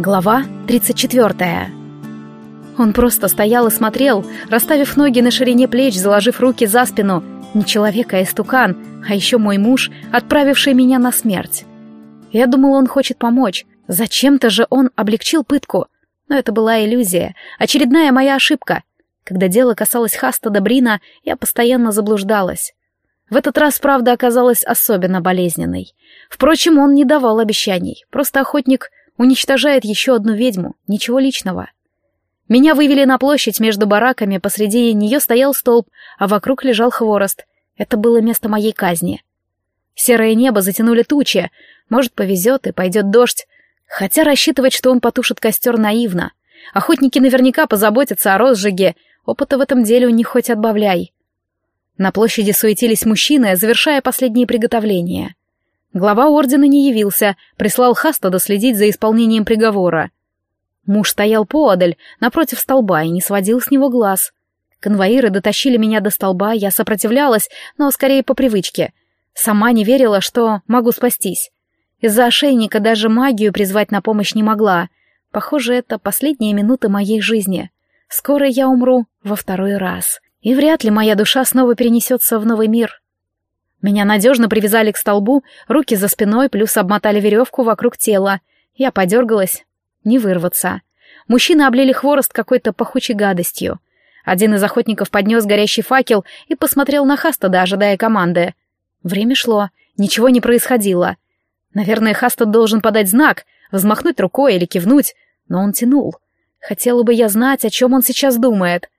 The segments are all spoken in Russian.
Глава 34. Он просто стоял и смотрел, расставив ноги на ширине плеч, заложив руки за спину. Не человек, а истукан, а еще мой муж, отправивший меня на смерть. Я думала, он хочет помочь. Зачем-то же он облегчил пытку. Но это была иллюзия, очередная моя ошибка. Когда дело касалось Хаста Добрина, я постоянно заблуждалась. В этот раз правда оказалась особенно болезненной. Впрочем, он не давал обещаний, просто охотник уничтожает еще одну ведьму, ничего личного. Меня вывели на площадь между бараками, посреди нее стоял столб, а вокруг лежал хворост. Это было место моей казни. Серое небо затянули тучи, может, повезет и пойдет дождь, хотя рассчитывать, что он потушит костер, наивно. Охотники наверняка позаботятся о розжиге, опыта в этом деле у них хоть отбавляй. На площади суетились мужчины, завершая последние приготовления. Глава ордена не явился, прислал Хастада следить за исполнением приговора. Муж стоял поодаль, напротив столба, и не сводил с него глаз. Конвоиры дотащили меня до столба, я сопротивлялась, но скорее по привычке. Сама не верила, что могу спастись. Из-за ошейника даже магию призвать на помощь не могла. Похоже, это последние минуты моей жизни. Скоро я умру во второй раз. И вряд ли моя душа снова перенесется в новый мир. Меня надежно привязали к столбу, руки за спиной, плюс обмотали веревку вокруг тела. Я подергалась. Не вырваться. Мужчины облили хворост какой-то пахучей гадостью. Один из охотников поднес горящий факел и посмотрел на Хастада, ожидая команды. Время шло, ничего не происходило. Наверное, Хастад должен подать знак, взмахнуть рукой или кивнуть, но он тянул. Хотела бы я знать, о чем он сейчас думает.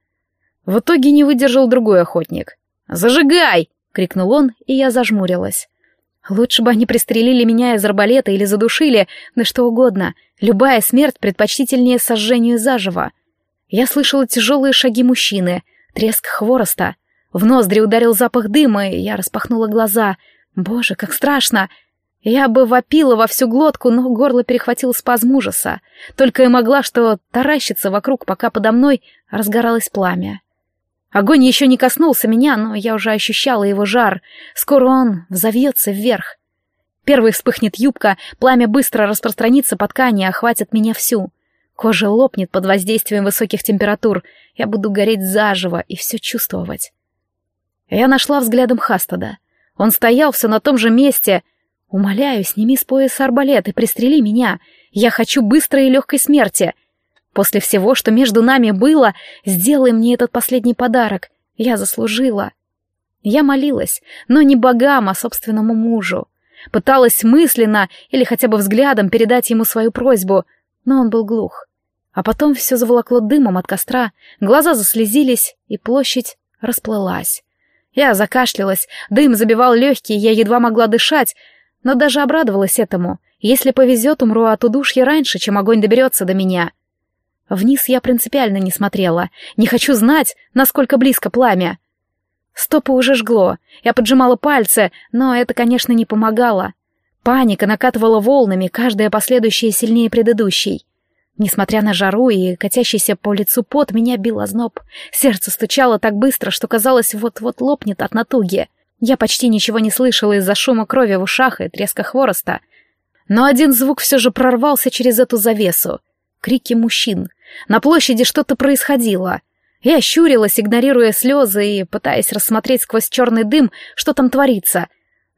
В итоге не выдержал другой охотник. «Зажигай!» — крикнул он, и я зажмурилась. Лучше бы они пристрелили меня из арбалета или задушили, да что угодно. Любая смерть предпочтительнее сожжению заживо. Я слышала тяжелые шаги мужчины, треск хвороста. В ноздри ударил запах дыма, и я распахнула глаза. Боже, как страшно! Я бы вопила во всю глотку, но горло перехватил спазм ужаса. Только и могла что таращиться вокруг, пока подо мной разгоралось пламя. Огонь еще не коснулся меня, но я уже ощущала его жар. Скоро он взовьется вверх. Первый вспыхнет юбка, пламя быстро распространится по ткани охватит меня всю. Кожа лопнет под воздействием высоких температур. Я буду гореть заживо и все чувствовать. Я нашла взглядом Хастада. Он стоял все на том же месте. «Умоляю, сними с пояса арбалет и пристрели меня. Я хочу быстрой и легкой смерти. После всего, что между нами было, сделай мне этот последний подарок. Я заслужила. Я молилась, но не богам, а собственному мужу. Пыталась мысленно или хотя бы взглядом передать ему свою просьбу, но он был глух. А потом все заволокло дымом от костра, глаза заслезились, и площадь расплылась. Я закашлялась, дым забивал легкие, я едва могла дышать, но даже обрадовалась этому. Если повезет, умру от удушья раньше, чем огонь доберется до меня. Вниз я принципиально не смотрела. Не хочу знать, насколько близко пламя. Стопы уже жгло. Я поджимала пальцы, но это, конечно, не помогало. Паника накатывала волнами, каждая последующая сильнее предыдущей. Несмотря на жару и катящийся по лицу пот, меня бил озноб. Сердце стучало так быстро, что казалось, вот-вот лопнет от натуги. Я почти ничего не слышала из-за шума крови в ушах и треска хвороста. Но один звук все же прорвался через эту завесу. Крики мужчин — на площади что-то происходило. Я щурилась, игнорируя слезы и пытаясь рассмотреть сквозь черный дым, что там творится,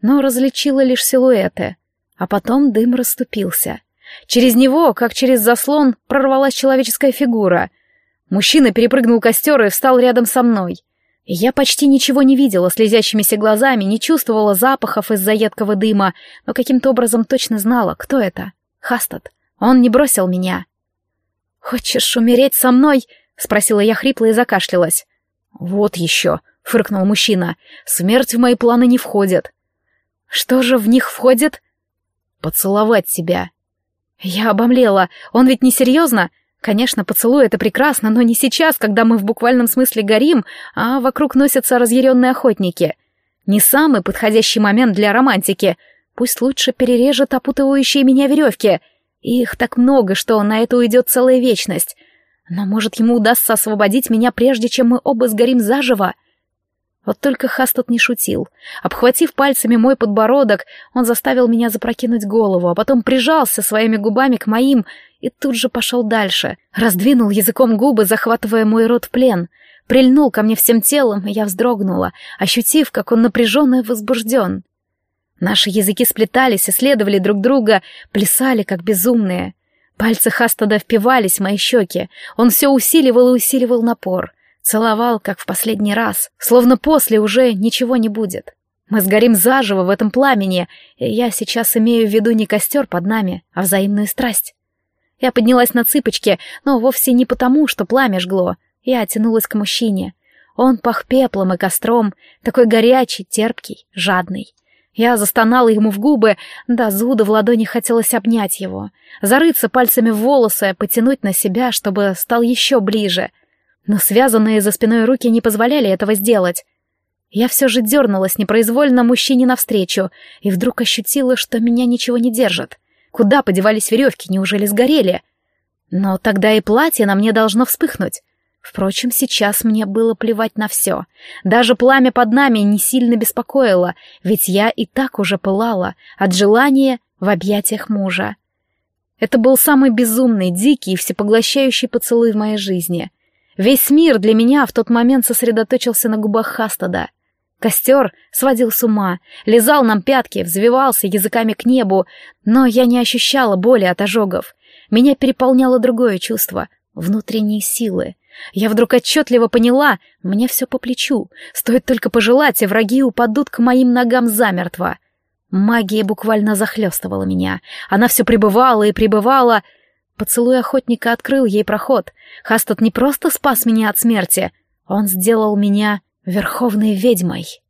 но различила лишь силуэты. А потом дым расступился. Через него, как через заслон, прорвалась человеческая фигура. Мужчина перепрыгнул костер и встал рядом со мной. Я почти ничего не видела слезящимися глазами, не чувствовала запахов из-за едкого дыма, но каким-то образом точно знала, кто это. Хастад. Он не бросил меня. «Хочешь умереть со мной?» — спросила я хрипло и закашлялась. «Вот еще», — фыркнул мужчина, — «смерть в мои планы не входит». «Что же в них входит?» «Поцеловать тебя». Я обомлела. Он ведь не серьезно? Конечно, поцелуй — это прекрасно, но не сейчас, когда мы в буквальном смысле горим, а вокруг носятся разъяренные охотники. Не самый подходящий момент для романтики. Пусть лучше перережет опутывающие меня веревки — их так много, что на это уйдет целая вечность. Но, может, ему удастся освободить меня, прежде чем мы оба сгорим заживо? Вот только Хастот не шутил. Обхватив пальцами мой подбородок, он заставил меня запрокинуть голову, а потом прижался своими губами к моим и тут же пошел дальше. Раздвинул языком губы, захватывая мой рот в плен. Прильнул ко мне всем телом, и я вздрогнула, ощутив, как он напряжен и возбужден. Наши языки сплетались, исследовали друг друга, плясали, как безумные. Пальцы Хастада впивались в мои щеки. Он все усиливал и усиливал напор. Целовал, как в последний раз, словно после уже ничего не будет. Мы сгорим заживо в этом пламени, и я сейчас имею в виду не костер под нами, а взаимную страсть. Я поднялась на цыпочки, но вовсе не потому, что пламя жгло. Я тянулась к мужчине. Он пах пеплом и костром, такой горячий, терпкий, жадный. Я застонала ему в губы, да зуда в ладони хотелось обнять его, зарыться пальцами в волосы, потянуть на себя, чтобы стал еще ближе. Но связанные за спиной руки не позволяли этого сделать. Я все же дернулась непроизвольно мужчине навстречу и вдруг ощутила, что меня ничего не держит. Куда подевались веревки, неужели сгорели? Но тогда и платье на мне должно вспыхнуть. Впрочем, сейчас мне было плевать на все. Даже пламя под нами не сильно беспокоило, ведь я и так уже пылала от желания в объятиях мужа. Это был самый безумный, дикий и всепоглощающий поцелуй в моей жизни. Весь мир для меня в тот момент сосредоточился на губах Хастада. Костер сводил с ума, лизал нам пятки, взвивался языками к небу, но я не ощущала боли от ожогов. Меня переполняло другое чувство — внутренней силы — я вдруг отчетливо поняла, мне все по плечу. Стоит только пожелать, и враги упадут к моим ногам замертво. Магия буквально захлестывала меня. Она все пребывала и пребывала. Поцелуй охотника открыл ей проход. Хастот не просто спас меня от смерти, он сделал меня верховной ведьмой.